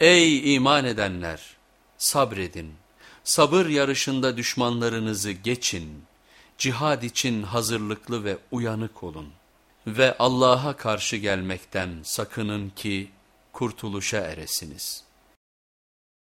Ey iman edenler! Sabredin, sabır yarışında düşmanlarınızı geçin, cihad için hazırlıklı ve uyanık olun. Ve Allah'a karşı gelmekten sakının ki kurtuluşa eresiniz.''